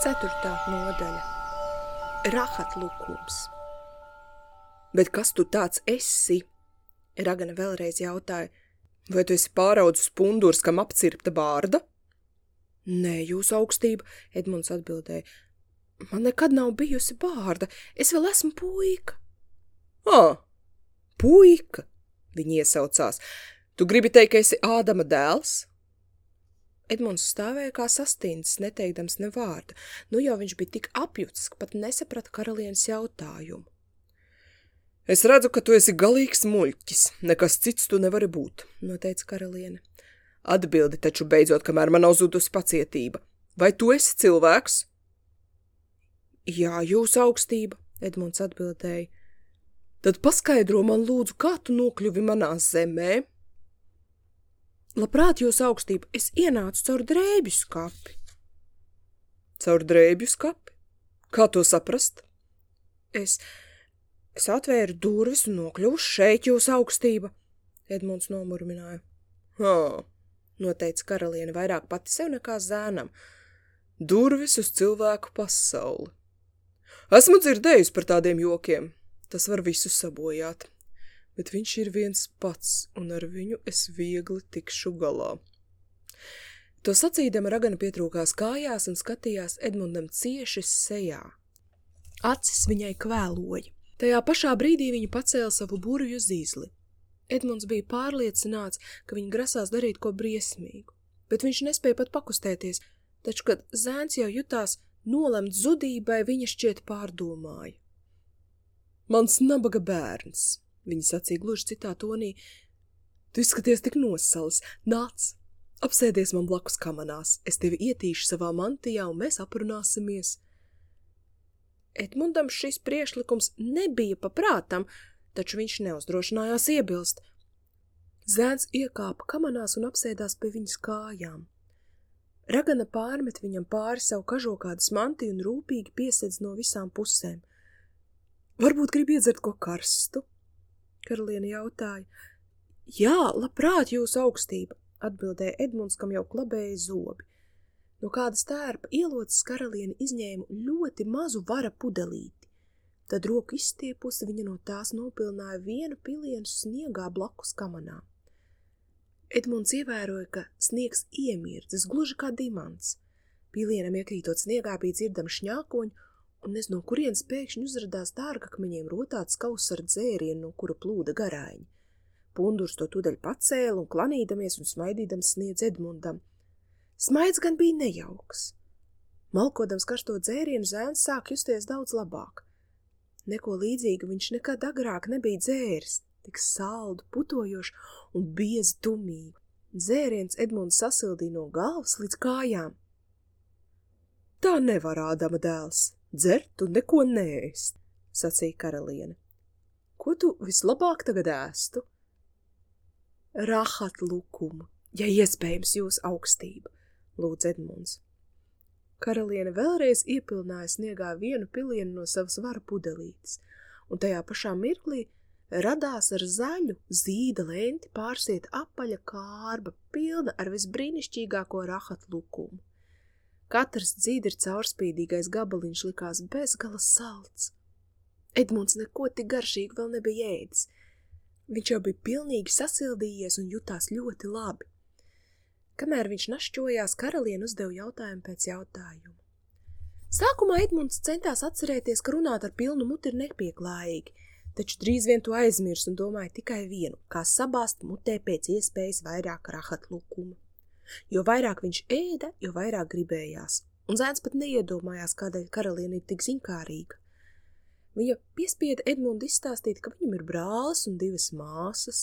Ceturtā nodaļa Rahat lukums Bet kas tu tāds esi? Ragana vēlreiz jautāja. Vai tu esi pāraudzis pundurs, kam apcirpta bārda? Nē, jūs augstība, Edmunds atbildēja. Man nekad nav bijusi bārda, es vēl esmu puika. Ā, puika, viņi iesaucās. Tu gribi teikt, ka esi Ādama dēls? Edmunds stāvēja kā sastīnis, neteikdams ne vārda. Nu jau viņš bija tik apjucis, ka pat nesaprata karalienes jautājumu. Es redzu, ka tu esi galīgs muļķis. Nekas cits tu nevari būt, noteica karaliene. Atbildi taču beidzot, kamēr man nav zudusi pacietība. Vai tu esi cilvēks? Jā, jūs augstība, Edmunds atbildēja. Tad paskaidro man lūdzu, kā tu nokļuvi manā zemē? Labprāt, jūs augstība, es ienācu caur drēbju skapi. Caur drēbju skapi? Kā to saprast? Es, es atvēru durvis un nokļuvu šeit jūs augstība, Edmunds nomurmināja. Hā, noteica karaliene vairāk pati sev nekā zēnam. Durvis uz cilvēku pasauli. Esmu dzirdējusi par tādiem jokiem. Tas var visu sabojāt bet viņš ir viens pats, un ar viņu es viegli tikšu galā. To sacīdama ragana pietrūkās kājās un skatījās Edmundam cieši sejā. Acis viņai kvēloja. Tajā pašā brīdī viņa pacēla savu burvju zīzli. Edmunds bija pārliecināts, ka viņa grasās darīt ko briesmīgu, bet viņš nespēja pat pakustēties, taču, kad zēns jau jutās nolemt zudībai, viņa šķiet pārdomāja. Mans nabaga bērns, Viņa sacīja gluži citā tonī. Tu izskaties tik nosalis. Nāc, apsēdies man blakus kamanās. Es tevi ietīšu savā mantijā un mēs aprunāsimies. Edmundam šis priešlikums nebija paprātam, taču viņš neuzdrošinājās iebilst. Zēns iekāpa kamanās un apsēdās pie viņas kājām. Ragana pārmet viņam pāri savu kažokādas mantiju un rūpīgi piesedz no visām pusēm. Varbūt grib iedzert ko karstu, Karaliene jautāja. Jā, labprāt, jūs augstība, atbildēja Edmunds, kam jau klabēja zobi. No kāda stērpa ielotas karaliene izņēma ļoti mazu vara pudelīti. Tad roku izstiepusi viņa no tās nopilnāja vienu pilienu sniegā blakus kamanā. Edmunds ievēroja, ka sniegs iemirdzis gluži kā dimants. Pilienam iekrītot sniegā bija dzirdama šņākoņu un es no kurienes pēkšņi uzradās dārgakmeņiem rotāts kauss ar dzērienu, no kura plūda garāņi. Pundurs to tudaļ pacēla un klanīdamies un smaidīdams sniedz Edmundam. Smaids gan bija nejauks. Malkodams karsto dzērienu zēns sāk justies daudz labāk. Neko līdzīgu viņš nekad agrāk nebija dzēris, tik saldu, putojošu un biezi tumīgu. Dzēriens Edmunds sasildīja no galvas līdz kājām. Tā nevar ādama dēls, dzert un neko nēst, sacīja karaliene. Ko tu vislabāk tagad ēstu? Rahat lukumu, ja iespējams jūs augstība, lūdz Edmunds. Karaliene vēlreiz iepilnāja sniegā vienu pilienu no savas varu pudelītes, un tajā pašā mirklī radās ar zaļu zīda lenti pārsiet apaļa kārba, pilna ar visbrīnišķīgāko rahat lukumu. Katrs dzīdri caurspīdīgais gabaliņš likās bezgala salds. Edmunds neko tik garšīgi vēl nebija ēdis. Viņš jau bija pilnīgi sasildījies un jutās ļoti labi. Kamēr viņš našķojās, karaliene uzdeva jautājumu pēc jautājuma. Sākumā Edmunds centās atcerēties, ka runāt ar pilnu muti ir nepieklājīgi, taču drīz vien to aizmirs un domāja tikai vienu, kā sabāzt mutē pēc iespējas vairāk rahat lukuma. Jo vairāk viņš ēda, jo vairāk gribējās, un zēns pat neiedomājās, kādēļ karaliene ir tik zinkārīga. Viņa piespieda Edmundu izstāstīt, ka viņam ir brālis un divas māsas,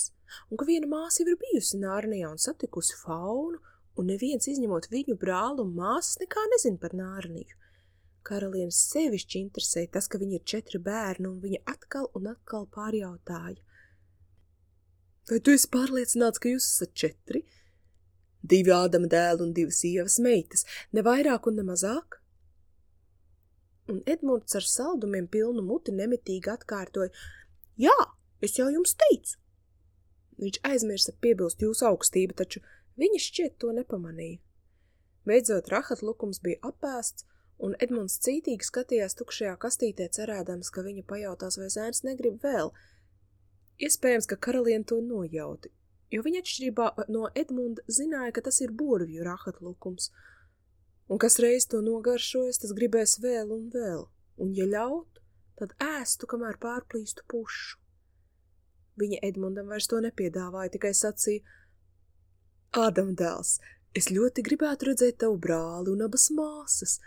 un ka viena māsa jau ir bijusi Nārnijā un satikusi faunu, un neviens izņemot viņu brālu un māsas nekā nezin par Nārniju. Karalienes sevišķi interesē tas, ka viņa ir četri bērni, un viņa atkal un atkal pārjautāja. Vai tu esi pārliecināts, ka jūs esat četri? Divi Ādama dēli un divas sievas meitas, ne vairāk un ne mazāk? Un Edmunds ar saldumiem pilnu muti nemitīgi atkārtoja, jā, es jau jums teicu. Viņš aizmirsa piebilst jūsu augstību, taču viņa šķiet to nepamanīja. Beidzot, rahat lukums bija apēsts, un Edmunds cītīgi skatījās tukšajā kastītē, cerēdams, ka viņa pajautās, vai zēns negrib vēl. Iespējams, ka karaliene to nojauti, jo viņa atšķirībā no Edmunda zināja, ka tas ir burvju rahatlukums, un kas reiz to nogaršojas, tas gribēs vēl un vēl, un ja ļautu, tad ēstu, kamēr pārplīstu pušu. Viņa Edmundam vairs to nepiedāvāja, tikai sacīja, Ādam dēls, es ļoti gribētu redzēt tavu brāli un abas māsas,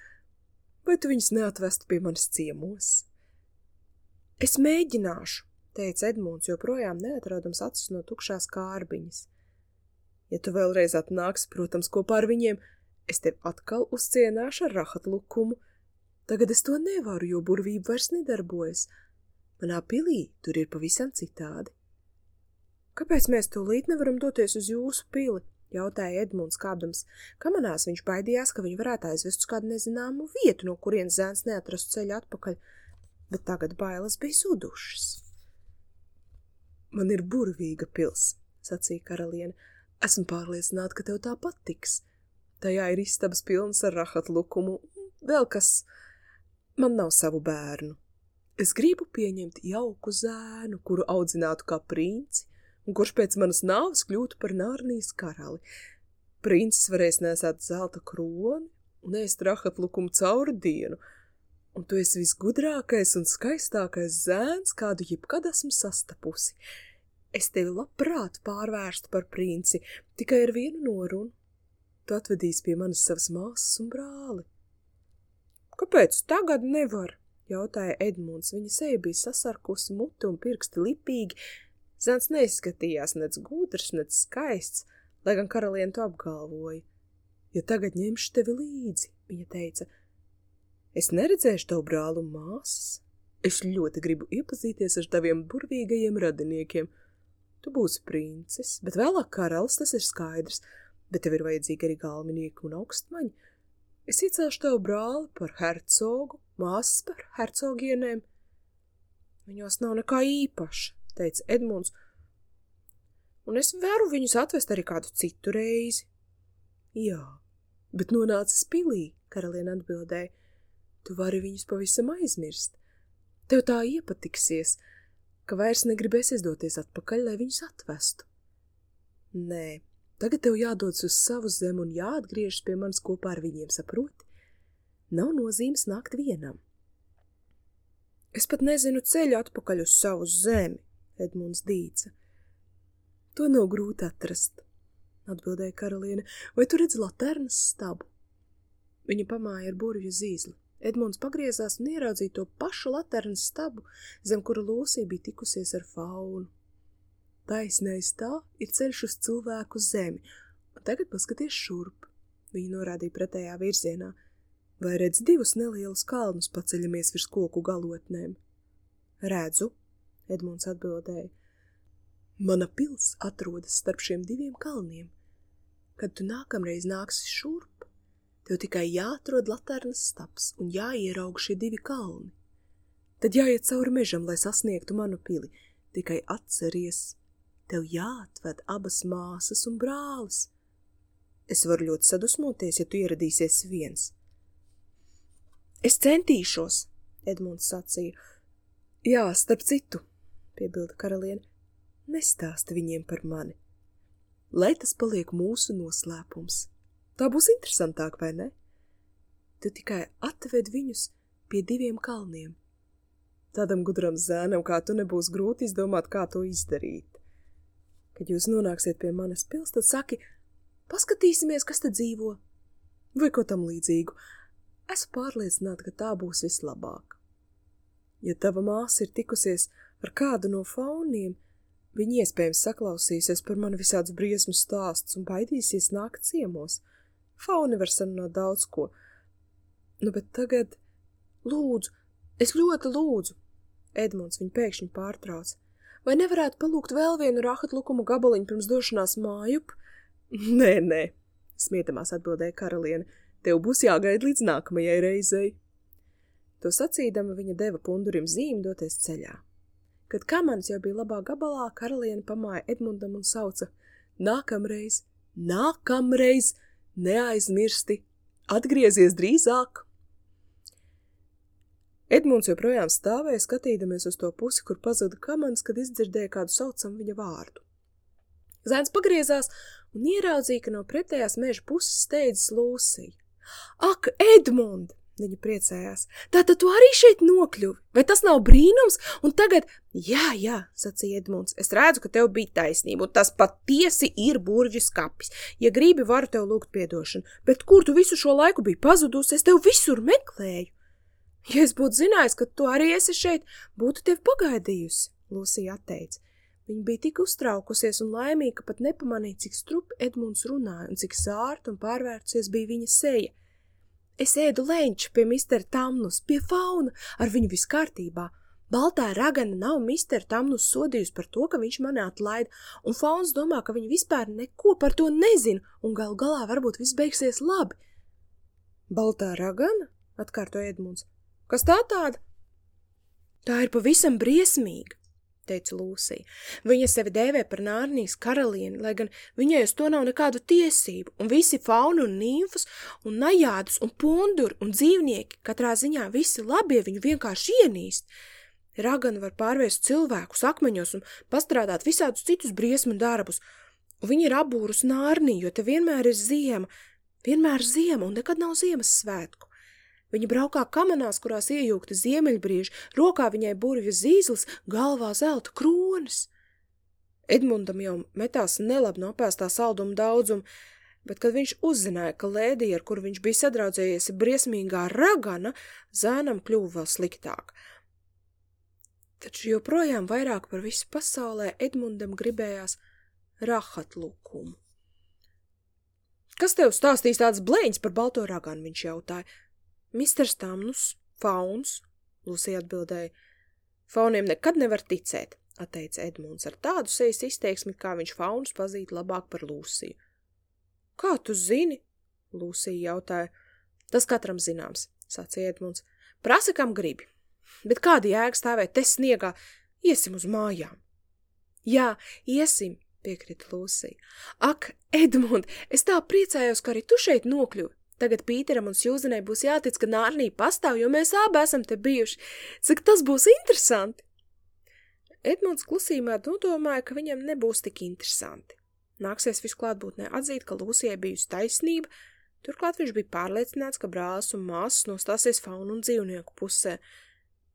vai tu viņus neatvestu pie manis ciemos? Es mēģināšu, teica Edmunds, joprojām neatrodams acis no tukšās kārbiņas. Ja tu vēlreiz atnāks, protams, kopā ar viņiem, es tev atkal uzcienāšu ar rahatlukumu. Tagad es to nevaru, jo burvība vairs nedarbojas. Manā pilī tur ir pavisam citādi. Kāpēc mēs tūlīt nevaram doties uz jūsu pili? jautāja Edmunds kādams, kamanās viņš baidījās, ka viņu varētu aizvest uz kādu nezināmu vietu, no kurienes zēns neatrastu ceļu atpakaļ, bet tagad bailes bija zudušas. Man ir burvīga pils, sacīja karaliene. Esmu pārliecināta, ka tev tā patiks. Tajā ir istabas pilnas ar rahatlukumu, vēl kas. Man nav savu bērnu. Es gribu pieņemt jauku zēnu, kuru audzinātu kā princi, un kurš pēc manas nāves kļūtu par Nārnijas karali. Princis varēs nesāt zelta kroni un ēst rahatlukumu cauru dienu, un tu esi visgudrākais un skaistākais zēns, kādu jebkad esmu sastapusi. Es tevi labprāt pārvērstu par princi, tikai ar vienu norunu. Tu atvedīsi pie manis savas māsas un brāli. Kāpēc tagad nevar? jautāja Edmunds. Viņa seja bija sasarkusi, mute un pirksti lipīgi, Zēns neizskatījās nec gudrs, nec skaists, lai gan karaliene to apgalvoja. Ja tagad ņemšu tevi līdzi, viņa teica, es neredzēšu tavu brālu un māsas. Es ļoti gribu iepazīties ar taviem burvīgajiem radiniekiem. Tu būsi princis, bet vēlāk karalis, tas ir skaidrs, bet tev ir vajadzīgi arī galvenieki un augstmaņi. Es iecelšu tavu brāli par hercogu, māsas par hercogienēm. Viņos nav nekā īpaša, teica Edmunds, un es varu viņus atvest arī kādu citu reizi. Jā, bet nonācis pilī, karaliene atbildēja, tu vari viņus pavisam aizmirst. Tev tā iepatiksies, ka vairs negribēs izdoties atpakaļ, lai viņus atvestu. Nē, tagad tev jādodas uz savu zemi un jāatgriežas pie manis kopā ar viņiem, saproti? Nav nozīmes nākt vienam. Es pat nezinu ceļu atpakaļ uz savu zemi, Edmunds dīca. To nav grūti atrast, atbildēja karaliene. Vai tu redzi laternas stabu? Viņa pamāja ar burvju zīzli. Edmunds pagriezās un ieraudzīja to pašu laternas stabu, zem kura Lūsija bija tikusies ar faunu. Taisnais tā ir ceļš uz cilvēku zemi, un tagad paskaties šurp. Viņa norādīja pretējā virzienā. Vai redz divus nelielus kalnus paceļamies virs koku galotnēm? Redzu, Edmunds atbildēja. Mana pils atrodas starp šiem diviem kalniem. Kad tu nākamreiz nāksi šurp, tev tikai jāatrod laternas staps un jāieraug šie divi kalni. Tad jāiet cauri mežam, lai sasniegtu manu pili. Tikai atceries, tev jāatved abas māsas un brālis. Es varu ļoti sadusmoties, ja tu ieradīsies viens. Es centīšos, Edmunds sacīja. Jā, starp citu, piebilda karaliene, nestāsti viņiem par mani. Lai tas paliek mūsu noslēpums. Tā būs interesantāk, vai ne? Tu tikai atved viņus pie diviem kalniem. Tādam gudram zēnam kā tu nebūs grūti izdomāt, kā to izdarīt. Kad jūs nonāksiet pie manas pils, tad saki, paskatīsimies, kas te dzīvo, vai ko tam līdzīgu. Esmu pārliecināta, ka tā būs vislabāk. Ja tava māsa ir tikusies ar kādu no fauniem, viņi iespējams saklausīsies par mani visādus briesmu stāstus un baidīsies nākt ciemos. Fauni var sarunāt daudz ko. Nu, bet tagad, lūdzu, es ļoti lūdzu, Edmunds viņu pēkšņi pārtrauc. Vai nevarētu palūgt vēl vienu rahatlukumu gabaliņu pirms došanās mājup? Nē, nē, smietamās atbildēja karaliene, tev būs jāgaida līdz nākamajai reizei. To sacīdama viņa deva pundurim zīmi doties ceļā. Kad kamans jau bija labā gabalā, karaliene pamāja Edmundam un sauca: Nākamreiz, nākamreiz, neaizmirsti, atgriezies drīzāk! Edmunds joprojām stāvēja, skatīdamies uz to pusi, kur pazuda kamans, kad izdzirdēja kādu saucam viņa vārdu. Zēns pagriezās un ieraudzīja, ka no pretējās meža puses steidzas Lūsija. Ak, Edmund! Viņa priecājās. Tātad tu arī šeit nokļuvi? Vai tas nav brīnums? Un tagad, jā, jā, sacīja Edmunds, es redzu, ka tev bija taisnība, un tas patiesi ir burģis kapis. Ja gribi, varu tev lūgt piedošanu, bet kur tu visu šo laiku biji pazudusi, es tev visur meklēju. Ja es būtu zinājis, ka tu arī esi šeit, būtu tevi pagaidījusi, Lūsija atteica. Viņa bija tik uztraukusies un laimīga, ka pat nepamanīja, cik strupi Edmunds runāja un cik sārta un pārvērtusies bija viņa seja. Es ēdu leņķu pie mistera Tamnus, pie fauna, ar viņu viss kārtībā. Baltā ragana nav misteru Tamnus sodījusi par to, ka viņš mani atlaida, un fauns domā, ka viņa vispār neko par to nezina, un gal galā varbūt viss beigsies labi. Baltā ragana? atkārtoja Edmunds. Kas tā tāda? Tā ir pavisam briesmīga teica Lūsija. Viņa sevi dēvē par Nārnijas karalieni, lai gan viņai uz to nav nekādu tiesību, un visi fauni un nīmfas, un najādus, un punduri, un dzīvnieki, katrā ziņā visi labie viņu vienkārši ienīst. Ragana var pārvērst cilvēkus akmeņos un pastrādāt visādus citus briesmu darbus, un viņa ir abūrus Nārniju, jo te vienmēr ir ziema, vienmēr ziema, un nekad nav ziemas svētku. Viņa braukā kamanās, kurās iejūgta ziemeļbrieži, rokā viņai burvjas zīzlis, galvā zelta kronas. Edmundam jau metās nelab no apēstā salduma daudzumu, bet, kad viņš uzzināja, ka lēdija, ar kuru viņš bija sadraudzējies, ir briesmīgā ragana, zēnam kļuva vēl sliktāk. Taču joprojām vairāk par visu pasaulē Edmundam gribējās rahatlukumu. Kas tev stāstīs tāds blēņas par balto raganu, viņš jautāja. Misters Tamnus, fauns, Lūsija atbildēja. Fauniem nekad nevar ticēt, atteica Edmunds ar tādu sejas izteiksmi, kā viņš faunus pazīt labāk par Lūsiju. Kā tu zini? Lūsija jautāja. Tas katram zināms, sacīja Edmunds. Prasa, kam gribi. Bet kāda jēga stāvēt te sniegā? Iesim uz mājām. Jā, iesim, piekrita Lūsija. Ak, Edmund, es tā priecājos, ka arī tu šeit nokļuvi. Tagad Pīteram un Sjūzenai būs jātic, ka Nārnī pastāv, jo mēs abi esam te bijuši. Cik tas būs interesanti! Edmunds klusībā nodomāja, ka viņam nebūs tik interesanti. Nāksies visklātbūtnē atzīt, ka Lūsijai bijusi taisnība, turklāt viņš bija pārliecināts, ka brālis un māsas nostāsies faunu un dzīvnieku pusē,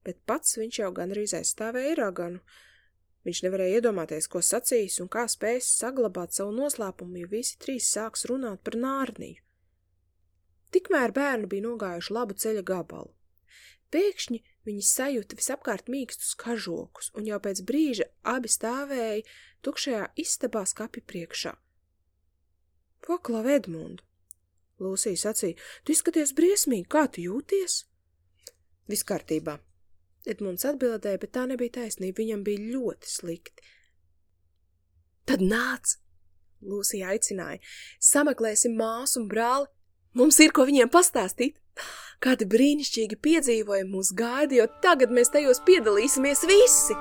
bet pats viņš jau gandrīz aizstāvēja raganu. Viņš nevarēja iedomāties, ko sacīs un kā spēs saglabāt savu noslēpumu, ja visi trīs sāks runāt par Nārniju. Tikmēr bērni bija nogājuši labu ceļa gabalu. Pēkšņi viņi sajūta visapkārt mīkstus kažokus, un jau pēc brīža abi stāvēja tukšajā istabā skapi priekšā. Paklav Edmundu! Lūsija sacīja, tu izskaties briesmīgi, kā tu jūties? Viss kārtībā. Edmunds atbildēja, bet tā nebija taisnība, viņam bija ļoti slikti. Tad nāc! Lūsija aicināja, sameklēsim māsu un brāli, Mums ir ko viņiem pastāstīt. Kādi brīnišķīgi piedzīvojumi mūs gaida, jo tagad mēs tajos piedalīsimies visi!